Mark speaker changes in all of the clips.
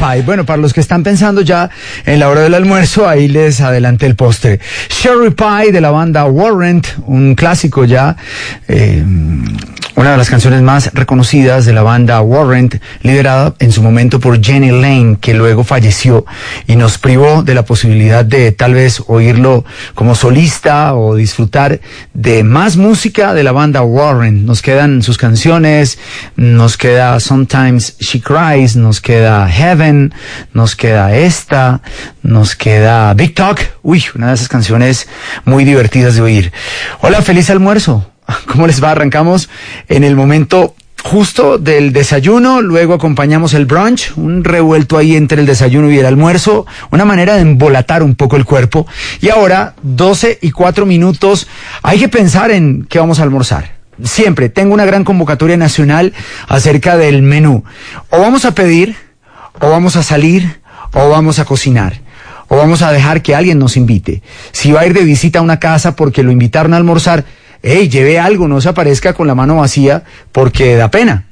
Speaker 1: Pie. Bueno, para los que están pensando ya en la hora del almuerzo, ahí les adelanté el postre. Cherry Pie de la banda Warrant, un clásico ya. Eh, una de las canciones más reconocidas de la banda Warrant, liderada en su momento por Jenny Lane, que luego falleció y nos privó de la posibilidad de tal vez oírlo como solista o disfrutar de más música de la banda Warrant. Nos quedan sus canciones, nos queda Sometimes She Cries, nos queda Heaven, nos queda esta, nos queda Big Talk. Uy, una de esas canciones muy divertidas de oír. Hola, feliz almuerzo. ¿Cómo les va? Arrancamos en el momento justo del desayuno, luego acompañamos el brunch, un revuelto ahí entre el desayuno y el almuerzo, una manera de embolatar un poco el cuerpo. Y ahora, 12 y 4 minutos, hay que pensar en qué vamos a almorzar. Siempre tengo una gran convocatoria nacional acerca del menú. O vamos a pedir, o vamos a salir, o vamos a cocinar o vamos a dejar que alguien nos invite. Si va a ir de visita a una casa porque lo invitaron a almorzar, hey, lleve algo, no se aparezca con la mano vacía porque da pena.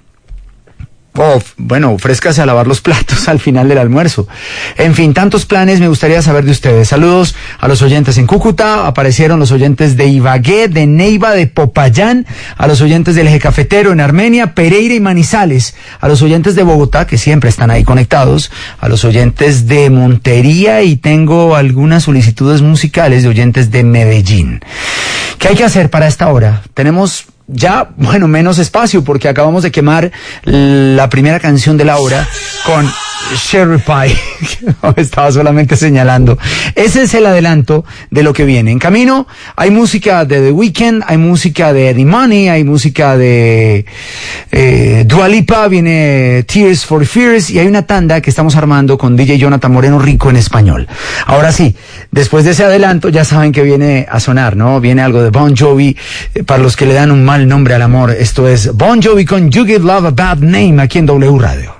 Speaker 1: Oh, bueno, ofrézcase a lavar los platos al final del almuerzo. En fin, tantos planes me gustaría saber de ustedes. Saludos a los oyentes en Cúcuta, aparecieron los oyentes de Ibagué, de Neiva, de Popayán, a los oyentes del Eje Cafetero en Armenia, Pereira y Manizales, a los oyentes de Bogotá, que siempre están ahí conectados, a los oyentes de Montería y tengo algunas solicitudes musicales de oyentes de Medellín. ¿Qué hay que hacer para esta hora? Tenemos ya, bueno, menos espacio porque acabamos de quemar la primera canción de la hora con Sherry Pie. Estaba solamente señalando. Ese es el adelanto de lo que viene. En camino hay música de The Weeknd, hay música de Eddie Money, hay música de eh, Dua Lipa, viene Tears for Fears y hay una tanda que estamos armando con DJ Jonathan Moreno Rico en español. Ahora sí, después de ese adelanto ya saben que viene a sonar, ¿no? Viene algo de Bon Jovi eh, para los que le dan un mal nombre al amor. Esto es Bon Jovi con You Give Love a Bad Name aquí en W Radio.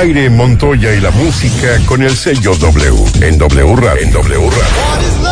Speaker 2: Aire Montoya y la música con el sello W en W Radio. En W Radio.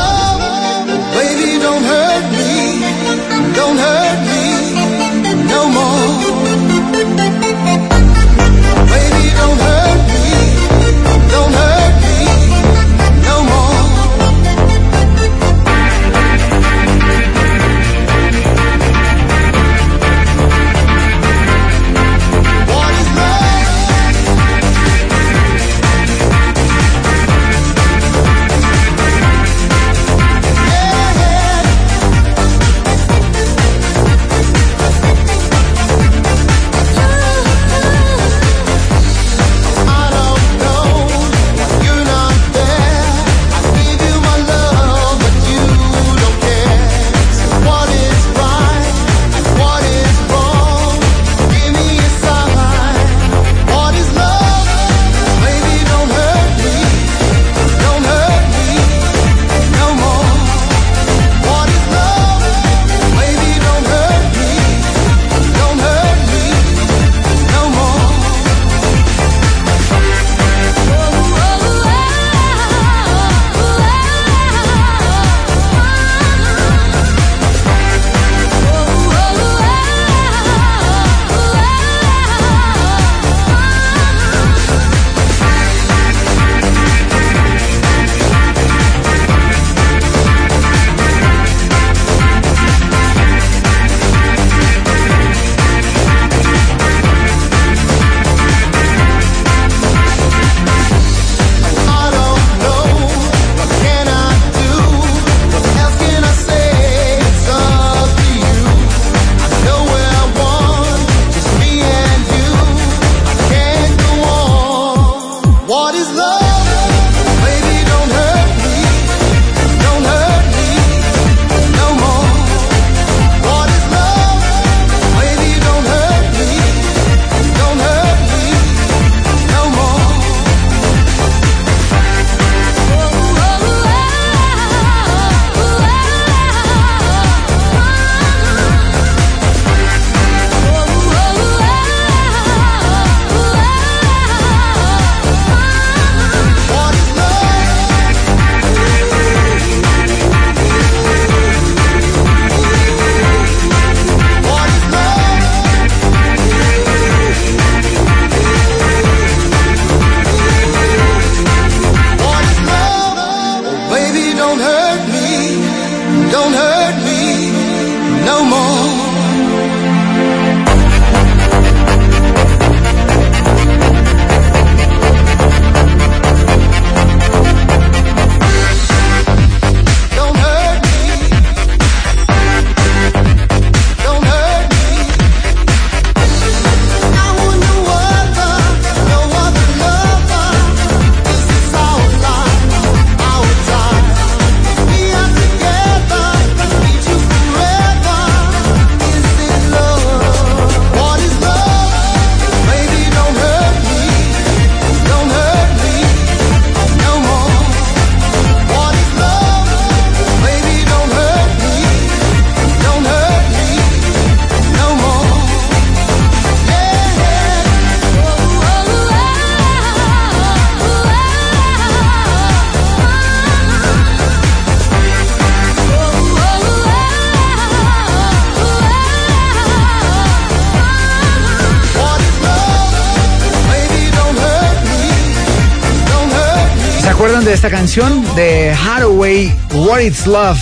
Speaker 1: De esta canción de Hathaway, What It's Love?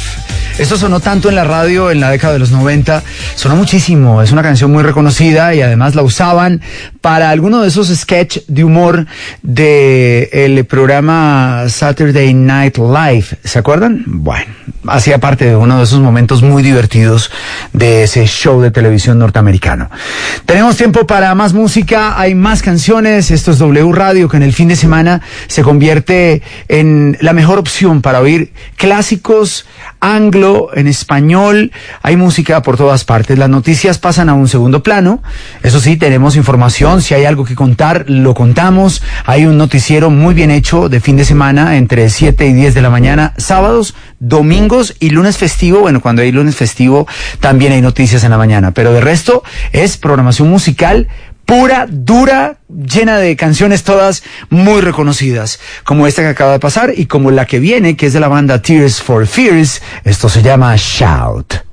Speaker 1: Esto sonó tanto en la radio en la década de los 90, sonó muchísimo, es una canción muy reconocida y además la usaban para alguno de esos sketch de humor del el programa Saturday Night Live, ¿se acuerdan? Bueno, hacía parte de uno de esos momentos muy divertidos de ese show de televisión norteamericano. Tenemos tiempo para más música, hay más canciones, esto es W Radio que en el fin de semana se convierte en la mejor opción para oír clásicos anglo, en español, hay música por todas partes, las noticias pasan a un segundo plano, eso sí, tenemos información, si hay algo que contar, lo contamos, hay un noticiero muy bien hecho de fin de semana entre 7 y 10 de la mañana, sábados, domingos y lunes festivo, bueno, cuando hay lunes festivo también hay noticias en la mañana, pero de resto es programación musical pura, dura, llena de canciones todas muy reconocidas, como esta que acaba de pasar y como la que viene, que es de la banda Tears for Fears. Esto se llama Shout.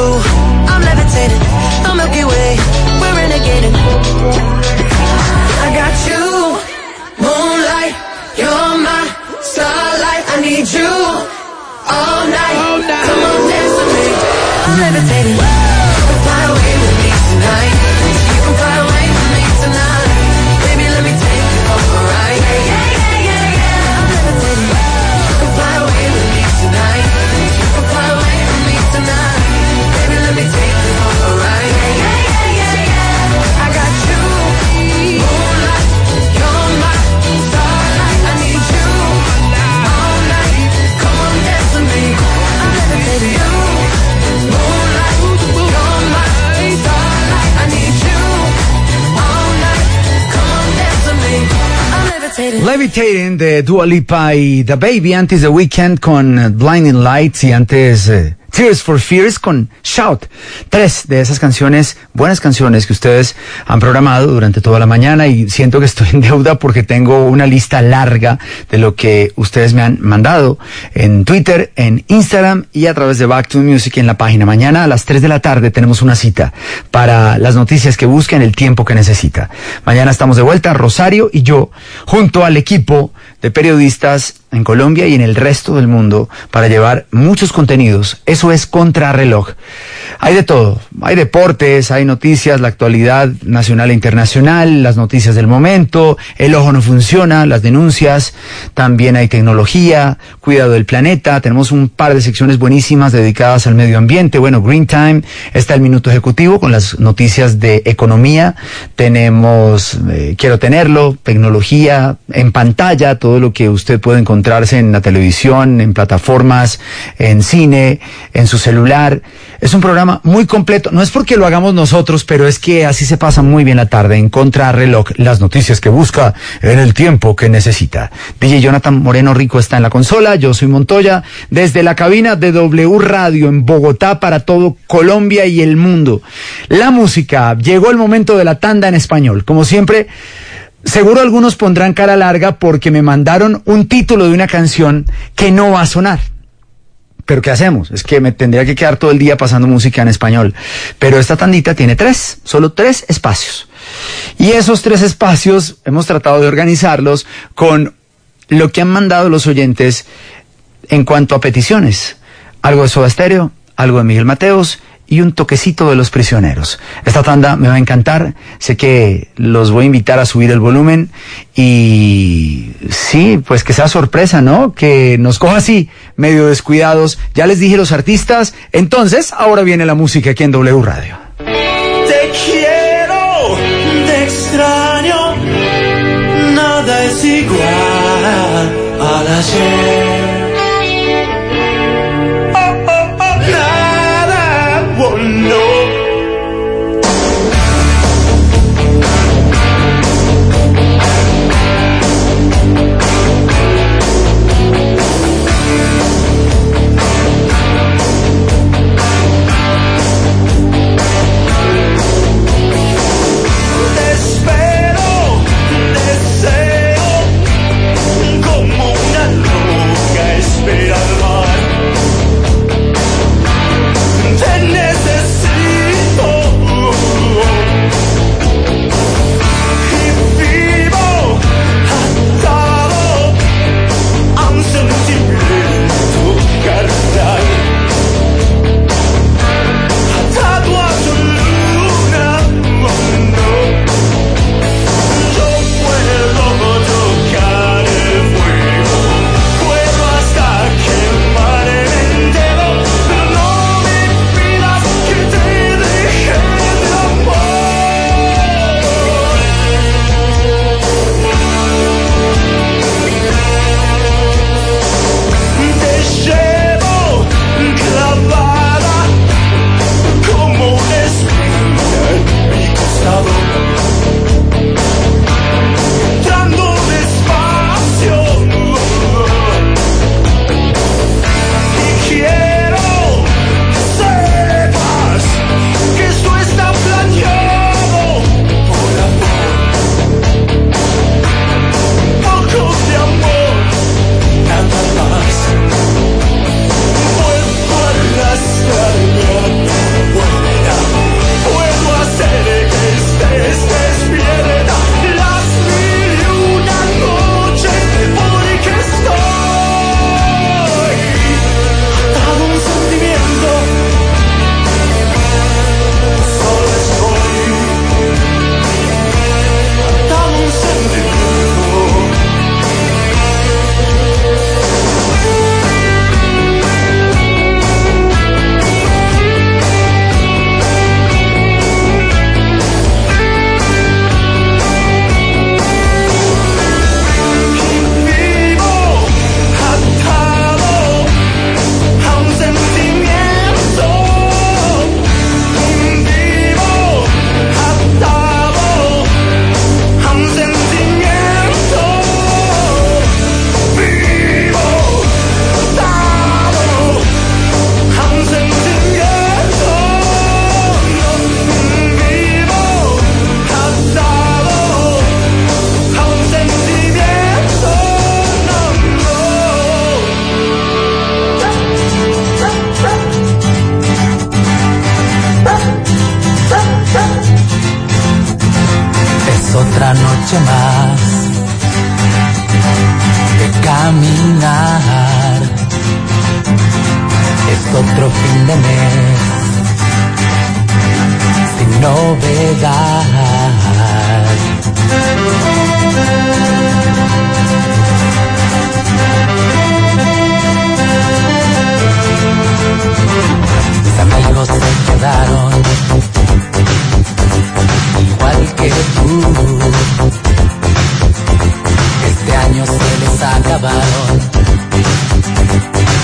Speaker 3: remember Levitating
Speaker 1: de Dua Lipa y The Baby antes de Weekend con Blinding Lights y antes eh, Tears for Fears con Shout. Tres de esas canciones, buenas canciones que ustedes han programado durante toda la mañana y siento que estoy en deuda porque tengo una lista larga de lo que ustedes me han mandado en Twitter, en Instagram y a través de Back to Music en la página. Mañana a las 3 de la tarde tenemos una cita para las noticias que busquen el tiempo que necesita. Mañana estamos de vuelta, Rosario y yo, junto al equipo de periodistas en Colombia y en el resto del mundo para llevar muchos contenidos. Eso es contrarreloj. Hay de todo. Hay deportes, hay noticias, la actualidad nacional e internacional, las noticias del momento, el ojo no funciona, las denuncias, también hay tecnología, cuidado del planeta. Tenemos un par de secciones buenísimas dedicadas al medio ambiente. Bueno, Green Time, está el minuto ejecutivo con las noticias de economía. Tenemos, eh, quiero tenerlo, tecnología en pantalla, todo lo que usted puede encontrarse en la televisión, en plataformas, en cine, en su celular. Es un programa muy completo. No es porque lo hagamos nosotros, pero es que así se pasa muy bien la tarde en contrarreloj. Las noticias que busca en el tiempo que necesita. DJ Jonathan Moreno Rico está en la consola. Yo soy Montoya. Desde la cabina de W Radio en Bogotá para todo Colombia y el mundo. La música. Llegó el momento de la tanda en español. Como siempre, Seguro algunos pondrán cara larga porque me mandaron un título de una canción que no va a sonar. Pero ¿qué hacemos? Es que me tendría que quedar todo el día pasando música en español. Pero esta tandita tiene tres, solo tres espacios. Y esos tres espacios hemos tratado de organizarlos con lo que han mandado los oyentes en cuanto a peticiones. Algo de Soda Stereo, algo de Miguel Mateos y un toquecito de los prisioneros. Esta tanda me va a encantar, sé que los voy a invitar a subir el volumen y sí, pues que sea sorpresa, ¿no? Que nos coja así, medio descuidados. Ya les dije los artistas, entonces ahora viene la música aquí en W Radio.
Speaker 4: Te quiero, te extraño, nada es igual al ayer.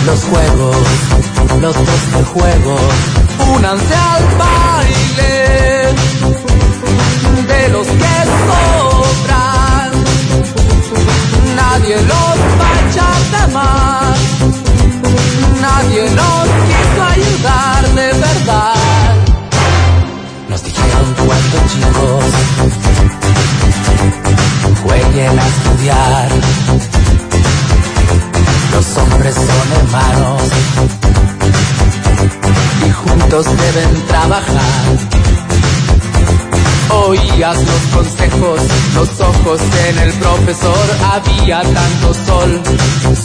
Speaker 5: los juegos, los dos juegos. Únanse al baile de los que sobran. Nadie los va a echar de más. Nadie nos quiso ayudar de verdad. Nos dijeron cuando chicos jueguen a estudiar son hermanos. Y juntos deben trabajar. Oías los consejos, los ojos en el profesor, había tanto sol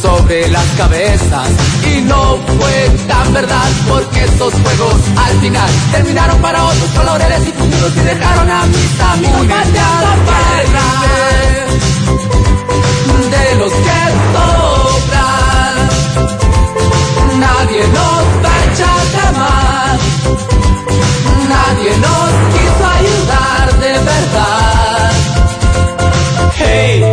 Speaker 5: sobre las cabezas. Y no fue tan verdad porque esos juegos al final terminaron para otros colores. Y futuros y dejaron a mis amigos de los que todos Nadie nos va a echar jamás. Nadie nos quiso ayudar de verdad.
Speaker 4: Hey.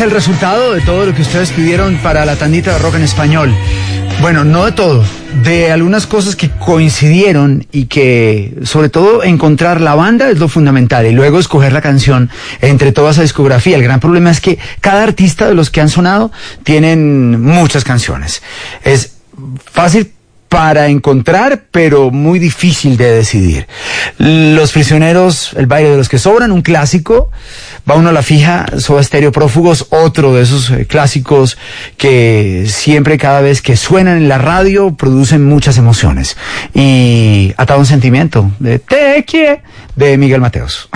Speaker 5: Es
Speaker 4: el
Speaker 1: resultado de todo lo que ustedes pidieron para la tandita de rock en español. Bueno, no de todo, de algunas cosas que coincidieron y que sobre todo encontrar la banda es lo fundamental y luego escoger la canción entre toda esa discografía. El gran problema es que cada artista de los que han sonado tienen muchas canciones. Es fácil para encontrar, pero muy difícil de decidir. Los prisioneros, el baile de los que sobran, un clásico. Va uno a la fija, Soda Stereo Prófugos, otro de esos eh, clásicos que siempre, cada vez que suenan en la radio, producen muchas emociones. Y Atado un sentimiento, de Te quiero, de Miguel Mateos.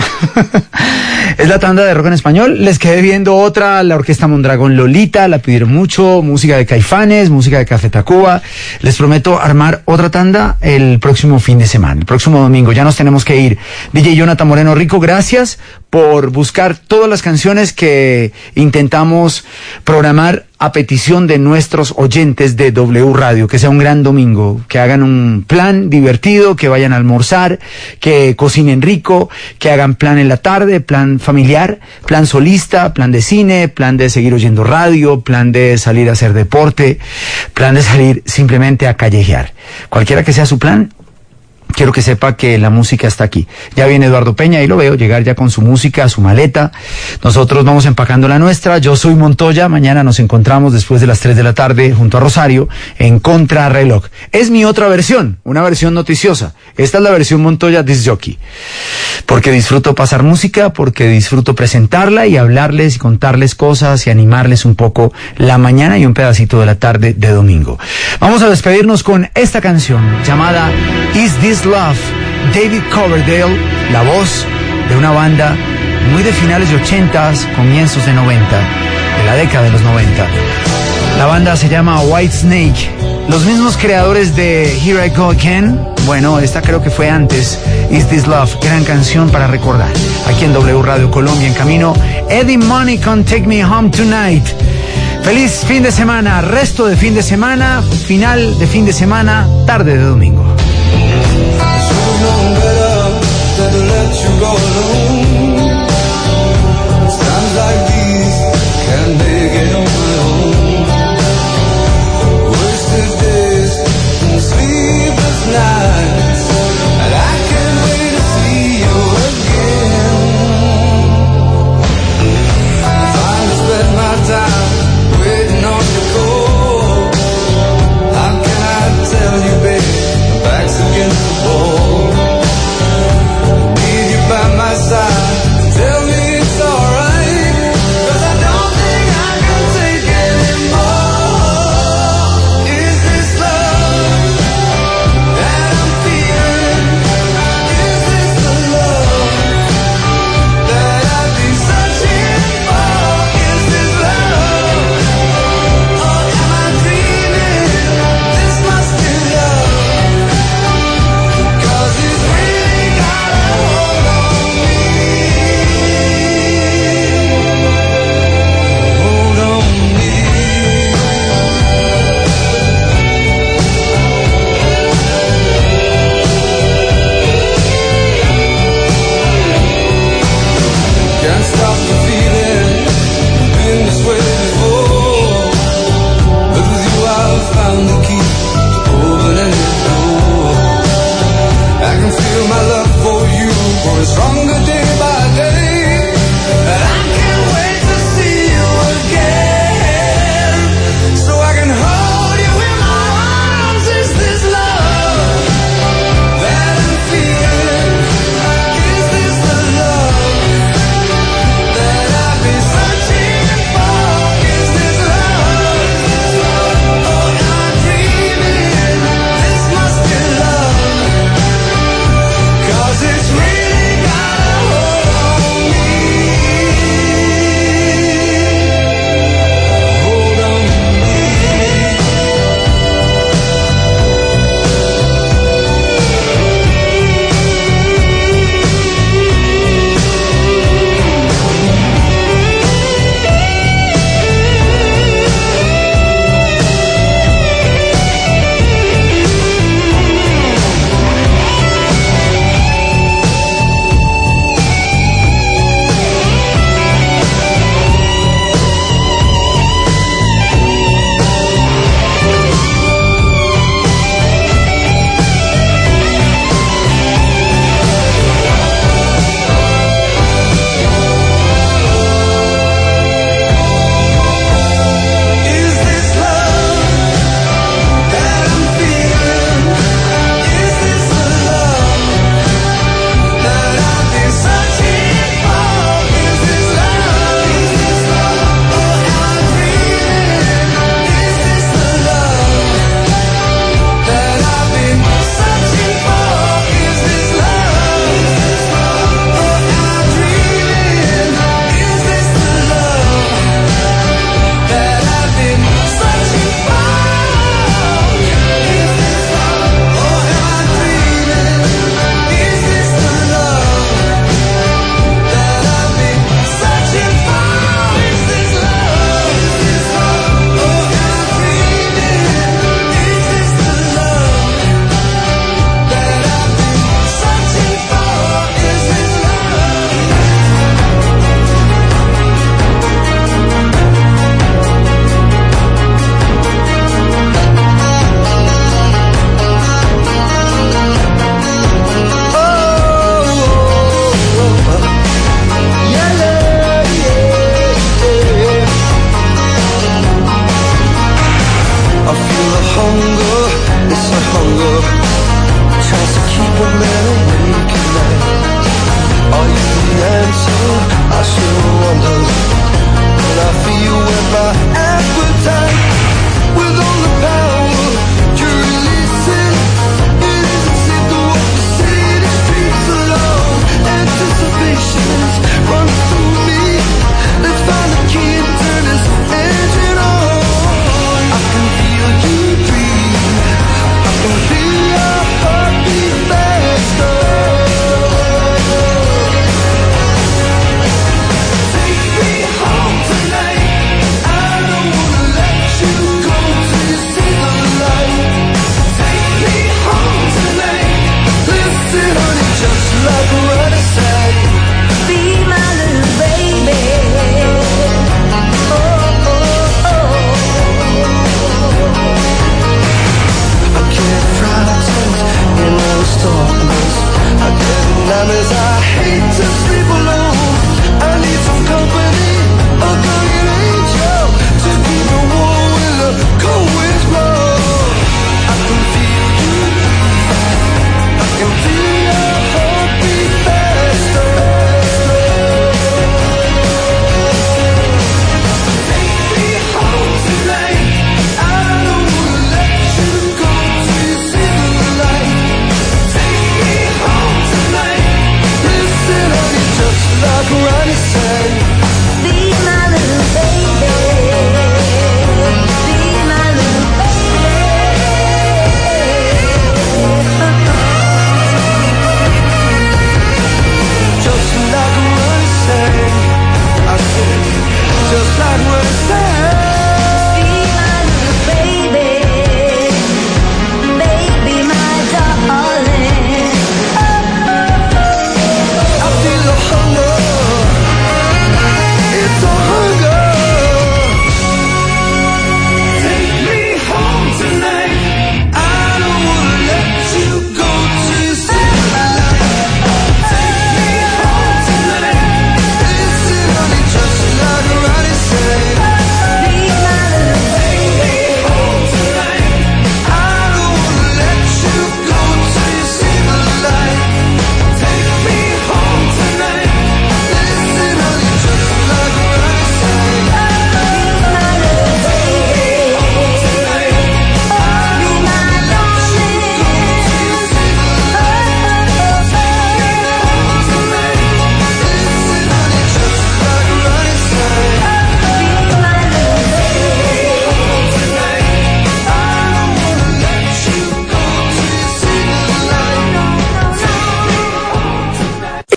Speaker 1: es la tanda de rock en español. Les quedé viendo otra, la Orquesta Mondragón Lolita, la pidieron mucho, música de Caifanes, música de Café Tacuba. Les prometo armar otra tanda el próximo fin de semana, el próximo domingo. Ya nos tenemos que ir. DJ Jonathan Moreno Rico, gracias por buscar todas las canciones que intentamos programar a petición de nuestros oyentes de W Radio, que sea un gran domingo, que hagan un plan divertido, que vayan a almorzar, que cocinen rico, que hagan plan en la tarde, plan familiar, plan solista, plan de cine, plan de seguir oyendo radio, plan de salir a hacer deporte, plan de salir simplemente a callejear. Cualquiera que sea su plan, quiero que sepa que la música está aquí. Ya viene Eduardo Peña, ahí lo veo, llegar ya con su música, su maleta. Nosotros vamos empacando la nuestra. Yo soy Montoya. Mañana nos encontramos después de las 3 de la tarde junto a Rosario en Contrarreloj. Es mi otra versión, una versión noticiosa. Esta es la versión Montoya Disc Jockey. Porque disfruto pasar música, porque disfruto presentarla y hablarles y contarles cosas y animarles un poco la mañana y un pedacito de la tarde de domingo. Vamos a despedirnos con esta canción llamada Is This Love, David Coverdale, la voz de una banda muy de finales de 80s, comienzos de 90, de la década de los 90. La banda se llama White Snake. Los mismos creadores de Here I Go Again, bueno, esta creo que fue antes, Is This Love, gran canción para recordar. Aquí en W Radio Colombia, en camino, Eddie Money con Take Me Home Tonight. Feliz fin de semana, resto de fin de semana, final de fin de semana, tarde de domingo.
Speaker 2: go. alone